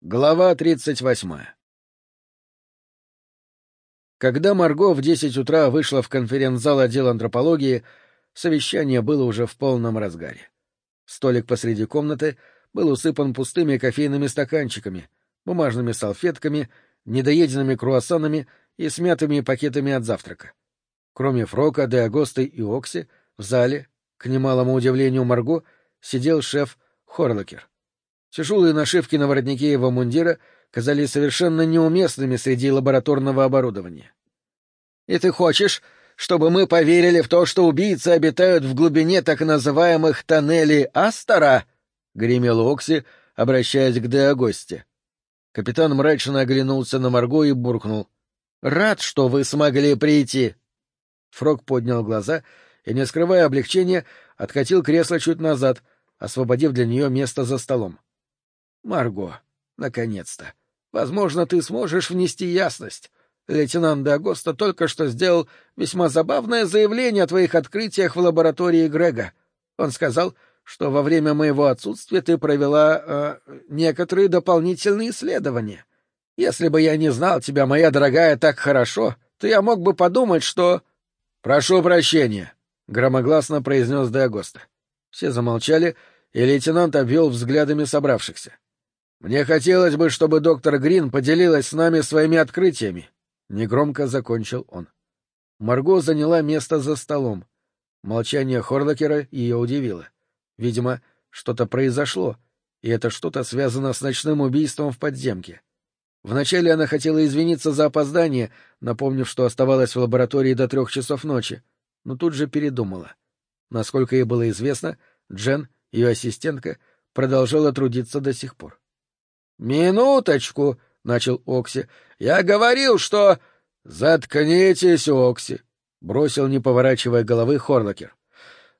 Глава тридцать восьмая Когда Марго в десять утра вышла в конференц-зал отдела антропологии, совещание было уже в полном разгаре. Столик посреди комнаты был усыпан пустыми кофейными стаканчиками, бумажными салфетками, недоеденными круассанами и смятыми пакетами от завтрака. Кроме Фрока, Де Агосты и Окси, в зале, к немалому удивлению Марго, сидел шеф Хорлокер. Тяжелые нашивки на воротнике его мундира казались совершенно неуместными среди лабораторного оборудования. — И ты хочешь, чтобы мы поверили в то, что убийцы обитают в глубине так называемых тоннелей Астора? — гремел Окси, обращаясь к Деогосте. Капитан мрачно оглянулся на Марго и буркнул. — Рад, что вы смогли прийти. Фрог поднял глаза и, не скрывая облегчения, откатил кресло чуть назад, освободив для нее место за столом. Марго, наконец-то. Возможно, ты сможешь внести ясность. Лейтенант Д'Агоста только что сделал весьма забавное заявление о твоих открытиях в лаборатории Грега. Он сказал, что во время моего отсутствия ты провела э, некоторые дополнительные исследования. Если бы я не знал тебя, моя дорогая, так хорошо, то я мог бы подумать, что... — Прошу прощения, — громогласно произнес Д'Агоста. Все замолчали, и лейтенант обвел взглядами собравшихся. — мне хотелось бы, чтобы доктор Грин поделилась с нами своими открытиями. Негромко закончил он. Марго заняла место за столом. Молчание Хорлокера ее удивило. Видимо, что-то произошло, и это что-то связано с ночным убийством в подземке. Вначале она хотела извиниться за опоздание, напомнив, что оставалась в лаборатории до трех часов ночи, но тут же передумала. Насколько ей было известно, Джен, ее ассистентка, продолжала трудиться до сих пор. «Минуточку», — начал Окси. «Я говорил, что...» «Заткнитесь, Окси», — бросил, не поворачивая головы, Хорлокер.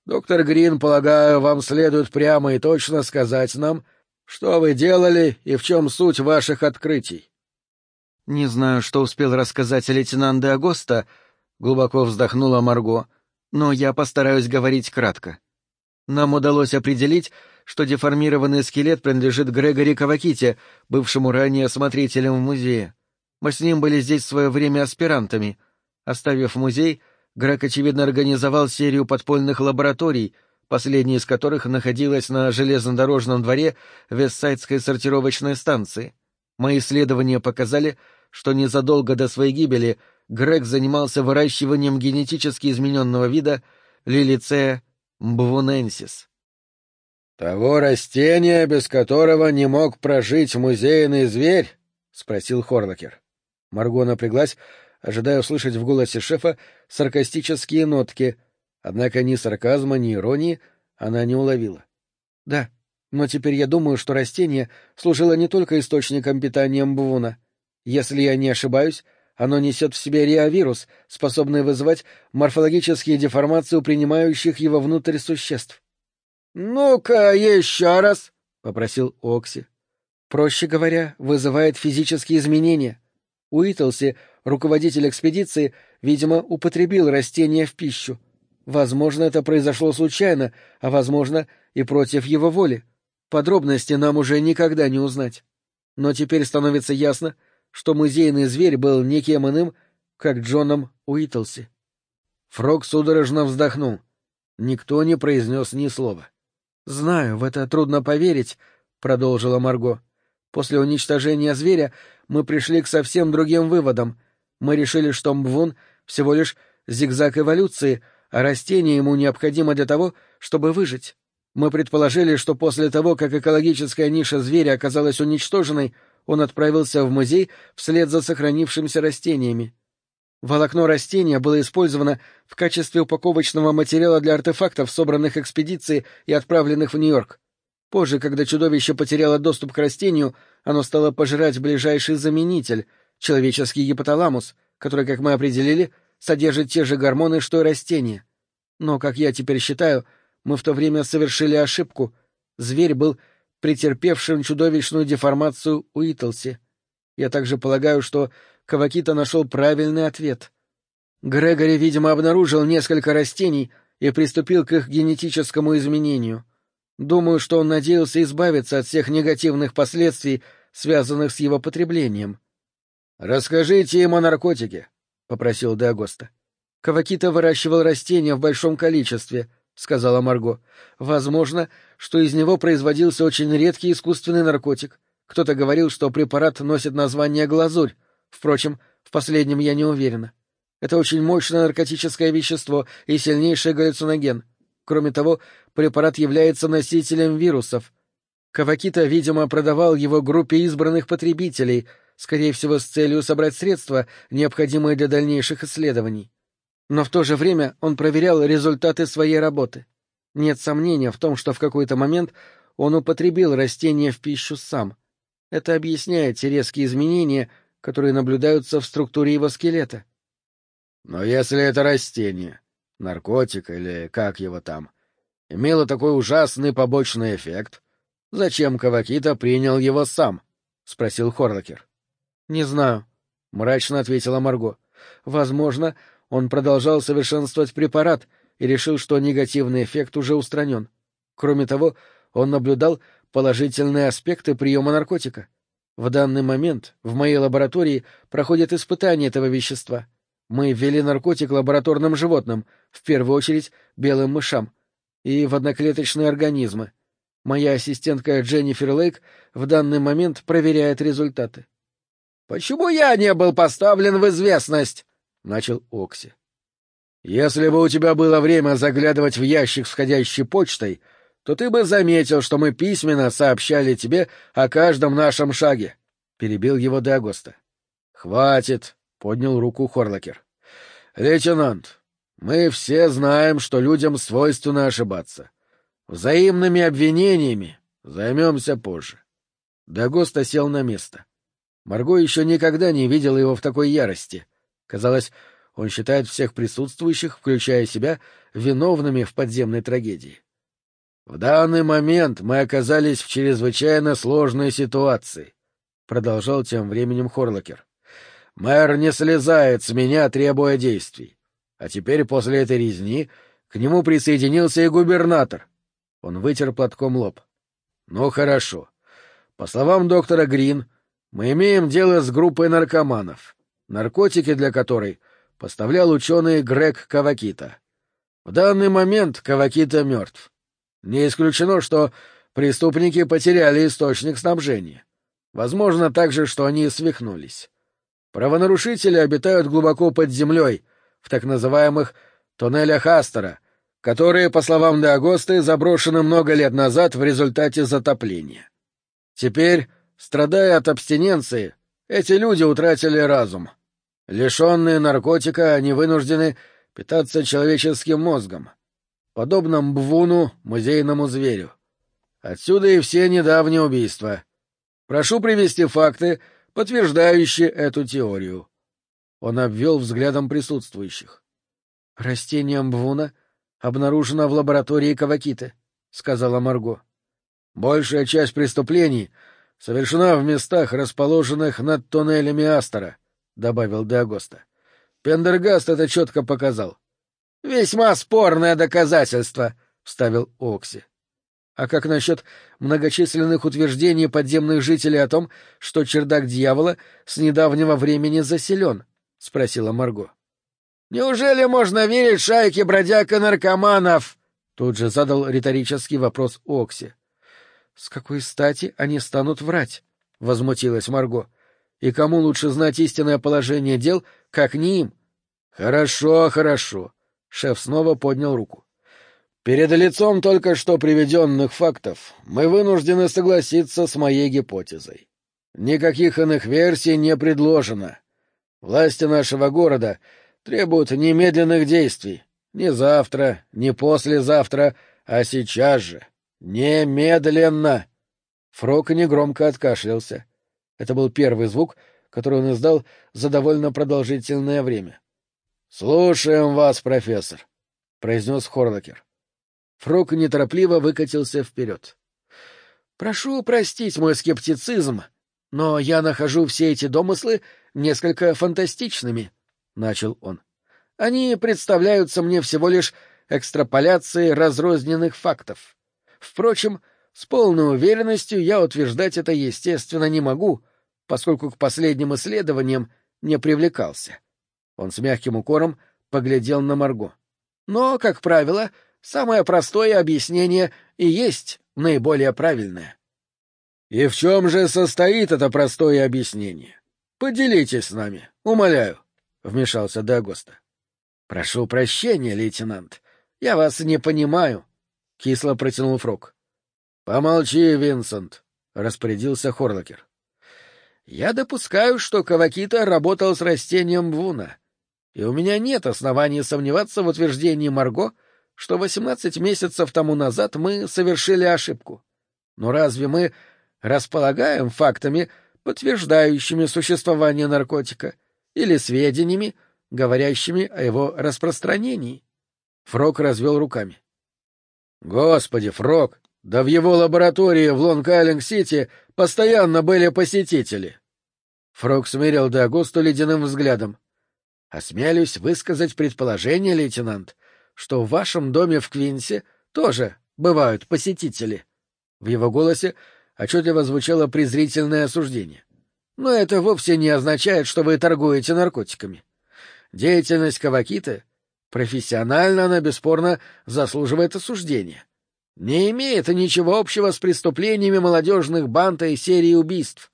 «Доктор Грин, полагаю, вам следует прямо и точно сказать нам, что вы делали и в чем суть ваших открытий». «Не знаю, что успел рассказать лейтенант де Агоста», — глубоко вздохнула Марго, — «но я постараюсь говорить кратко. Нам удалось определить, что деформированный скелет принадлежит Грегори Каваките, бывшему ранее смотрителем в музее. Мы с ним были здесь в свое время аспирантами. Оставив музей, Грег, очевидно, организовал серию подпольных лабораторий, последняя из которых находилась на железнодорожном дворе Вестсайдской сортировочной станции. Мои исследования показали, что незадолго до своей гибели Грег занимался выращиванием генетически измененного вида лилицея мбвуненсис. — Того растения, без которого не мог прожить музейный зверь? — спросил Хорлокер. Марго напряглась, ожидая услышать в голосе шефа саркастические нотки, однако ни сарказма, ни иронии она не уловила. — Да, но теперь я думаю, что растение служило не только источником питания мбвуна. Если я не ошибаюсь, оно несет в себе реовирус, способный вызывать морфологические деформации у принимающих его внутрь существ. «Ну-ка, еще раз!» — попросил Окси. Проще говоря, вызывает физические изменения. Уитлси, руководитель экспедиции, видимо, употребил растение в пищу. Возможно, это произошло случайно, а, возможно, и против его воли. Подробности нам уже никогда не узнать. Но теперь становится ясно, что музейный зверь был никем иным, как Джоном Уитлси. Фрог судорожно вздохнул. Никто не произнес ни слова. — «Знаю, в это трудно поверить», — продолжила Марго. «После уничтожения зверя мы пришли к совсем другим выводам. Мы решили, что Мбвун всего лишь зигзаг эволюции, а растение ему необходимо для того, чтобы выжить. Мы предположили, что после того, как экологическая ниша зверя оказалась уничтоженной, он отправился в музей вслед за сохранившимися растениями. Волокно растения было использовано в качестве упаковочного материала для артефактов, собранных экспедицией и отправленных в Нью-Йорк. Позже, когда чудовище потеряло доступ к растению, оно стало пожирать ближайший заменитель — человеческий гипоталамус, который, как мы определили, содержит те же гормоны, что и растение. Но, как я теперь считаю, мы в то время совершили ошибку. Зверь был претерпевшим чудовищную деформацию Уитлси. Я также полагаю, что Кавакита нашел правильный ответ. Грегори, видимо, обнаружил несколько растений и приступил к их генетическому изменению. Думаю, что он надеялся избавиться от всех негативных последствий, связанных с его потреблением. — Расскажите им о наркотике, — попросил Деагоста. — Кавакита выращивал растения в большом количестве, — сказала Марго. — Возможно, что из него производился очень редкий искусственный наркотик. Кто-то говорил, что препарат носит название глазурь. Впрочем, в последнем я не уверена. Это очень мощное наркотическое вещество и сильнейший галлюциноген. Кроме того, препарат является носителем вирусов. Кавакита, видимо, продавал его группе избранных потребителей, скорее всего, с целью собрать средства, необходимые для дальнейших исследований. Но в то же время он проверял результаты своей работы. Нет сомнения в том, что в какой-то момент он употребил растение в пищу сам. Это объясняет те резкие изменения, которые наблюдаются в структуре его скелета. Но если это растение, наркотик или как его там, имело такой ужасный побочный эффект, зачем Кавакита принял его сам? — спросил Хорлокер. — Не знаю, — мрачно ответила Марго. — Возможно, он продолжал совершенствовать препарат и решил, что негативный эффект уже устранен. Кроме того, он наблюдал положительные аспекты приема наркотика. В данный момент в моей лаборатории проходит испытание этого вещества — мы ввели наркотик лабораторным животным, в первую очередь белым мышам, и в одноклеточные организмы. Моя ассистентка Дженнифер Лейк в данный момент проверяет результаты. — Почему я не был поставлен в известность? — начал Окси. — Если бы у тебя было время заглядывать в ящик с почтой, то ты бы заметил, что мы письменно сообщали тебе о каждом нашем шаге, — перебил его Деагоста. — Хватит, — поднял руку Хорлокер. — Лейтенант, мы все знаем, что людям свойственно ошибаться. Взаимными обвинениями займемся позже. Дагоста сел на место. Марго еще никогда не видела его в такой ярости. Казалось, он считает всех присутствующих, включая себя, виновными в подземной трагедии. В данный момент мы оказались в чрезвычайно сложной ситуации, — продолжал тем временем Хорлокер. Мэр не слезает с меня, требуя действий. А теперь после этой резни к нему присоединился и губернатор. Он вытер платком лоб. Ну хорошо. По словам доктора Грин, мы имеем дело с группой наркоманов, наркотики для которой поставлял ученый Грег Кавакита. В данный момент Кавакита мертв. Не исключено, что преступники потеряли источник снабжения. Возможно также, что они свихнулись. Правонарушители обитают глубоко под землей, в так называемых туннелях Астера, которые, по словам Деагосты, заброшены много лет назад в результате затопления. Теперь, страдая от абстиненции, эти люди утратили разум. Лишенные наркотика, они вынуждены питаться человеческим мозгом, подобно Мбвуну, музейному зверю. Отсюда и все недавние убийства. Прошу привести факты, подтверждающие эту теорию. Он обвел взглядом присутствующих. — Растение Мбвуна обнаружено в лаборатории Кавакиты, — сказала Марго. — Большая часть преступлений совершена в местах, расположенных над туннелями Астера, — добавил Деагоста. Пендергаст это четко показал. — Весьма спорное доказательство, — вставил Окси. А как насчет многочисленных утверждений подземных жителей о том, что чердак дьявола с недавнего времени заселен? — спросила Марго. — Неужели можно верить шайке бродяг и наркоманов? — тут же задал риторический вопрос Окси. — С какой стати они станут врать? — возмутилась Марго. — И кому лучше знать истинное положение дел, как не им? — Хорошо, хорошо. Шеф снова поднял руку. Перед лицом только что приведенных фактов мы вынуждены согласиться с моей гипотезой. Никаких иных версий не предложено. Власти нашего города требуют немедленных действий. Не завтра, не послезавтра, а сейчас же. Немедленно! Фрок негромко откашлялся. Это был первый звук, который он издал за довольно продолжительное время. — Слушаем вас, профессор, — произнес Хорлокер. Фрок неторопливо выкатился вперед. «Прошу простить мой скептицизм, но я нахожу все эти домыслы несколько фантастичными», — начал он. «Они представляются мне всего лишь экстраполяцией разрозненных фактов. Впрочем, С полной уверенностью я утверждать это, естественно, не могу, поскольку к последним исследованиям не привлекался. Он с мягким укором поглядел на Марго. Но, как правило, самое простое объяснение и есть наиболее правильное. — И в чем же состоит это простое объяснение? Поделитесь с нами, умоляю, — вмешался Дагоста. — Прошу прощения, лейтенант, я вас не понимаю, — кисло протянул Фрог. — Помолчи, Винсент, — распорядился Хорлокер. — Я допускаю, что Кавакита работал с растением Вуна, и у меня нет оснований сомневаться в утверждении Марго, что восемнадцать месяцев тому назад мы совершили ошибку. Но разве мы располагаем фактами, подтверждающими существование наркотика, или сведениями, говорящими о его распространении. Фрок развел руками. — Господи, Фрок, да в его лаборатории в Лонг-Айленд-Сити постоянно были посетители. Фрок смерил Дагусту ледяным взглядом. — Осмелюсь высказать предположение, лейтенант, что в вашем доме в Квинсе тоже бывают посетители. В его голосе отчетливо звучало презрительное осуждение. Но это вовсе не означает, что вы торгуете наркотиками. Деятельность Кавакиты профессионально она бесспорно заслуживает осуждения. Не имеет ничего общего с преступлениями молодежных банд и серии убийств.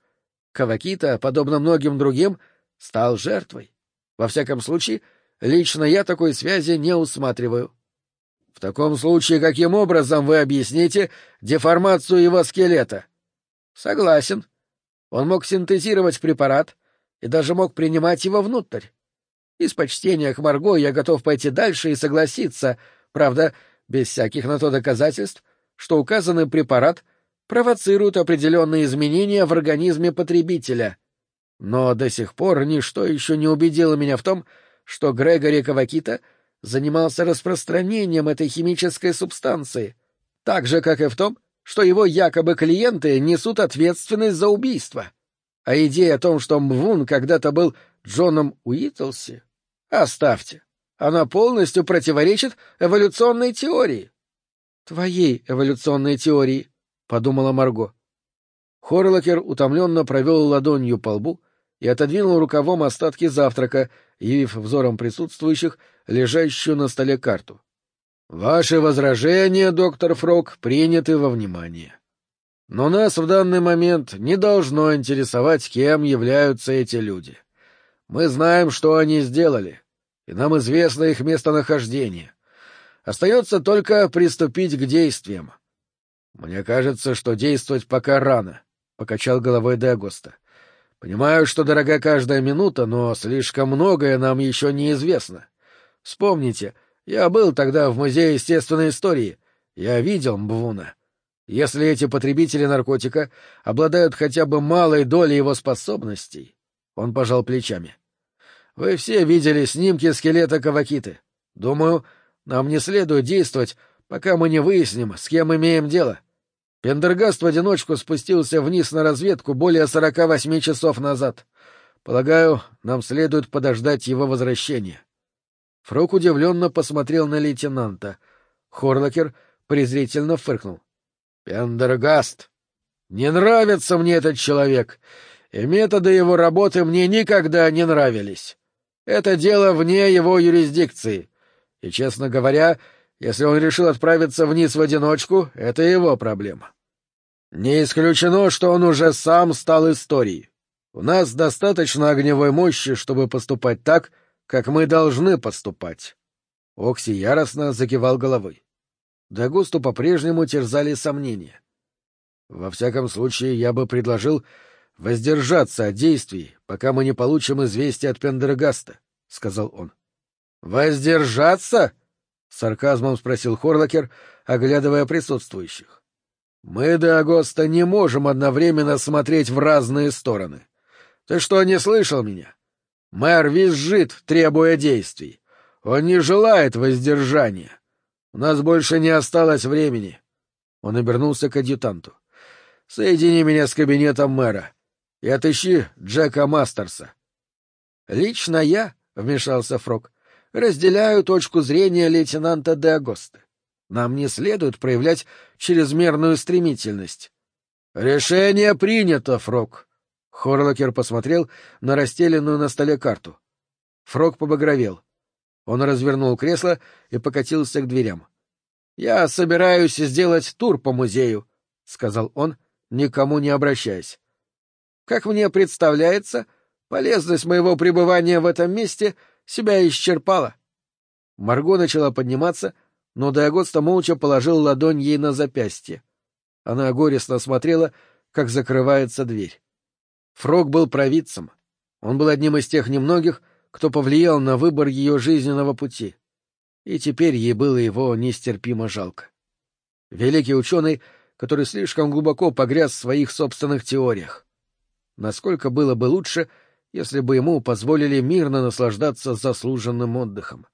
Кавакита, подобно многим другим, стал жертвой. Во всяком случае, лично я такой связи не усматриваю. В таком случае, каким образом вы объясните деформацию его скелета? Согласен. Он мог синтезировать препарат и даже мог принимать его внутрь. Из почтения к Марго я готов пойти дальше и согласиться, правда, без всяких на то доказательств, что указанный препарат провоцирует определенные изменения в организме потребителя. Но до сих пор ничто еще не убедило меня в том, что Грегори Кавакита — занимался распространением этой химической субстанции, так же, как и в том, что его якобы клиенты несут ответственность за убийство. А идея о том, что Мвун когда-то был Джоном Уитлси, оставьте. Она полностью противоречит эволюционной теории. — Твоей эволюционной теории, — подумала Марго. Хорлокер утомленно провел ладонью по лбу и отодвинул рукавом остатки завтрака, явив взором присутствующих лежащую на столе карту. «Ваши возражения, доктор Фрог, приняты во внимание. Но нас в данный момент не должно интересовать, кем являются эти люди. Мы знаем, что они сделали, и нам известно их местонахождение. Остается только приступить к действиям. Мне кажется, что действовать пока рано, — покачал головой Дагоста. Понимаю, что дорога каждая минута, но слишком многое нам еще неизвестно. Вспомните, я был тогда в Музее естественной истории. Я видел Мбвуна. Если эти потребители наркотика обладают хотя бы малой долей его способностей... Он пожал плечами. Вы все видели снимки скелета Кавакиты. Думаю, нам не следует действовать, пока мы не выясним, с кем имеем дело. Пендергаст в одиночку спустился вниз на разведку более сорока восьми часов назад. Полагаю, нам следует подождать его возвращения. Фрок удивленно посмотрел на лейтенанта. Хорлокер презрительно фыркнул. — Пендергаст! Не нравится мне этот человек, и методы его работы мне никогда не нравились. Это дело вне его юрисдикции. И, честно говоря, если он решил отправиться вниз в одиночку, это его проблема. Не исключено, что он уже сам стал историей. У нас достаточно огневой мощи, чтобы поступать так, как мы должны поступать. Окси яростно закивал головой. Дагусту по-прежнему терзали сомнения. Во всяком случае, я бы предложил воздержаться от действий, пока мы не получим известия от Пендергаста, — сказал он. — Воздержаться? — сарказмом спросил Хорлокер, оглядывая присутствующих. Мы до Агоста не можем одновременно смотреть в разные стороны. Ты что, не слышал меня? Мэр визжит, требуя действий. Он не желает воздержания. У нас больше не осталось времени. Он обернулся к адъютанту. — Соедини меня с кабинетом мэра и отыщи Джека Мастерса. — Лично я, — вмешался Фрог, — разделяю точку зрения лейтенанта де Агоста. Нам не следует проявлять чрезмерную стремительность. — Решение принято, Фрог. Хорлокер посмотрел на расстеленную на столе карту. Фрог побагровел. Он развернул кресло и покатился к дверям. — Я собираюсь сделать тур по музею, — сказал он, никому не обращаясь. — Как мне представляется, полезность моего пребывания в этом месте себя исчерпала. Марго начала подниматься, но Диагоста молча положил ладонь ей на запястье. Она горестно смотрела, как закрывается дверь. Фрог был провидцем. Он был одним из тех немногих, кто повлиял на выбор ее жизненного пути. И теперь ей было его нестерпимо жалко. Великий ученый, который слишком глубоко погряз в своих собственных теориях. Насколько было бы лучше, если бы ему позволили мирно наслаждаться заслуженным отдыхом.